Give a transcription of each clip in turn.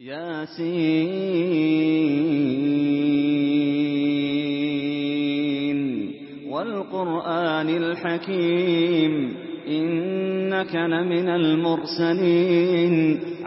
ياسين والقرآن الحكيم إنك لمن المرسلين.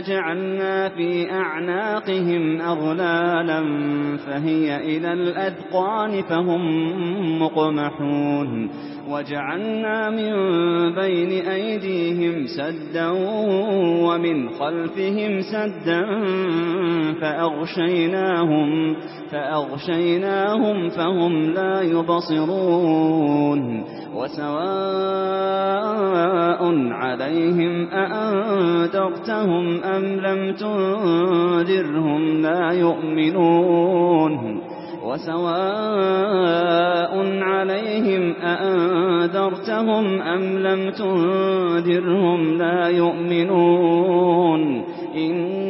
فجعلنا في أعناقهم أغلالا فهي إلى الأدقان فهم مقمحون وجعلنا من بين أيديهم سدا ومن خلفهم سدا فأغشيناهم, فأغشيناهم فهم لا يبصرون وسواء عليهم أأنذرتهم أم لم تنذرهم لا يؤمنون وسواء عليهم أأنذرتهم أم لم تنذرهم لا يؤمنون إن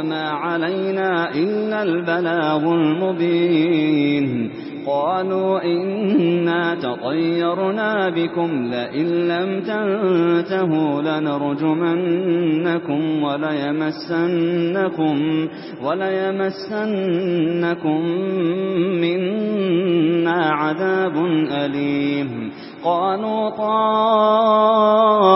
وما علينا إلا البلاغ المبين قالوا إنا تطيرنا بكم لئن لم تنتهوا لنرجمنكم وليمسنكم, وليمسنكم منا عذاب أليم قالوا طار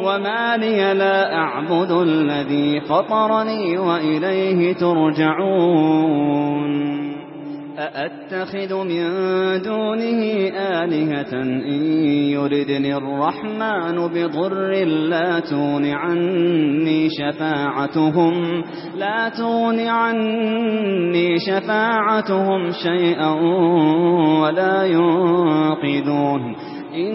وما لي لا أعبد الذي فطرني وإليه ترجعون أأتخذ من دونه آلهة إن يردني الرحمن بضر لا تون عني شفاعتهم لا تون عني شفاعتهم شيئا ولا ينقذون إن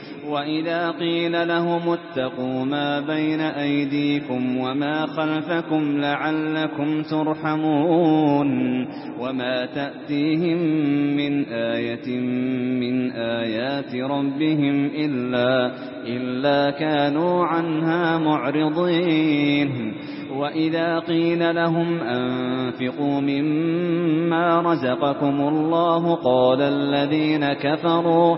وَإِذَا قِيلَ لَهُمُ اتَّقُوا مَا بَيْنَ أَيْدِيكُمْ وَمَا خَلْفَكُمْ لَعَلَّكُمْ تُرْحَمُونَ وَمَا تَأْتِيهِمْ مِنْ آيَةٍ مِنْ آيَاتِ رَبِّهِمْ إِلَّا إِلَّا كَانُوا عَنْهَا مُعْرِضِينَ وَإِذَا قِيلَ لَهُمْ أَنفِقُوا مِمَّا رَزَقَكُمُ اللَّهُ قَالَ الَّذِينَ كَفَرُوا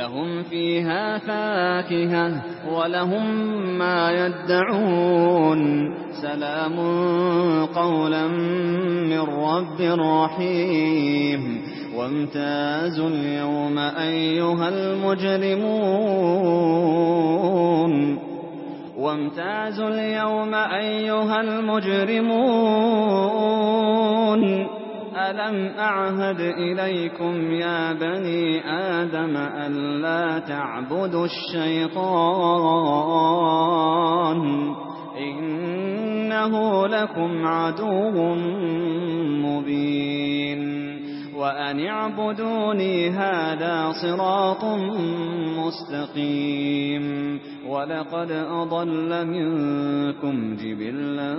لهم فيها فاكهة ولهم ما يدعون. سلام قولا من رب رحيم. وامتاز اليوم أيها المجرمون. وامتاز اليوم أيها المجرمون. أَلَمْ أَعْهَدْ إِلَيْكُمْ يَا بَنِي آدَمَ أَلَّا تَعْبُدُوا الشَّيْطَانَ إِنَّهُ لَكُمْ عَدُوٌّ مُبِينٌ وأن اعبدوني هذا صراط مستقيم ولقد أضل منكم جبلا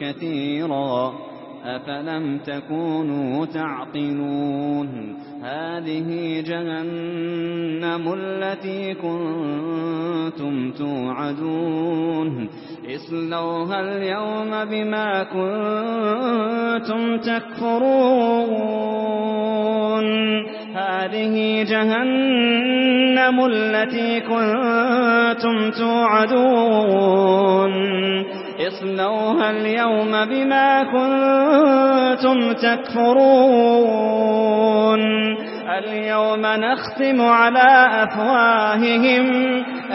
كثيرا أفلم تكونوا تعقلون هذه جهنم التي كنتم توعدون اسلوها اليوم بما كنتم تكفرون هذه جهنم التي كنتم توعدون اصلوها اليوم بما كنتم تكفرون. اليوم نختم على أفواههم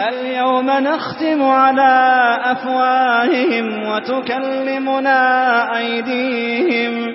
اليوم نختم على أفواههم وتكلمنا أيديهم.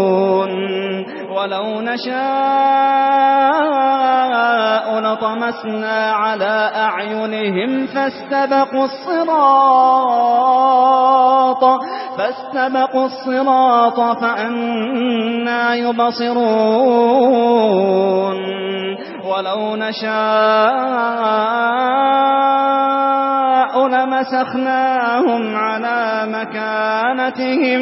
وَلَوْ نَشَاءُ لَطَمَسْنَا عَلَى أَعْيُنِهِمْ فَاسْتَبَقُوا الصِّرَاطَ فَاسْتَبَقُوا الصِّرَاطَ فَأَنَّى يُبْصِرُونَ. وَلَوْ نَشَاءُ لَمَسَخْنَاهُمْ عَلَى مَكَانَتِهِمْ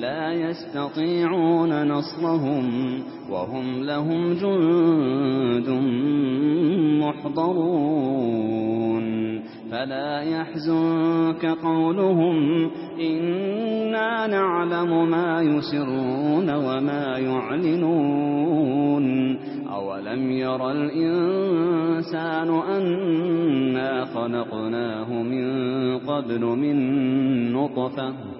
لا يستطيعون نصرهم وهم لهم جند محضرون فلا يحزنك قولهم إنا نعلم ما يسرون وما يعلنون أولم ير الإنسان أنا خلقناه من قبل من نطفة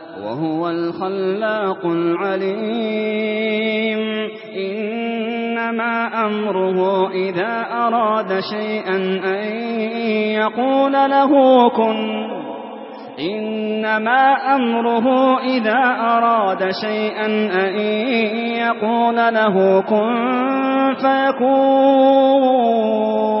وهو الخلاق العليم. إنما أمره إذا أراد شيئا أن يقول له كن. إنما أمره إذا أراد شيئا أن يقول له كن فيكون.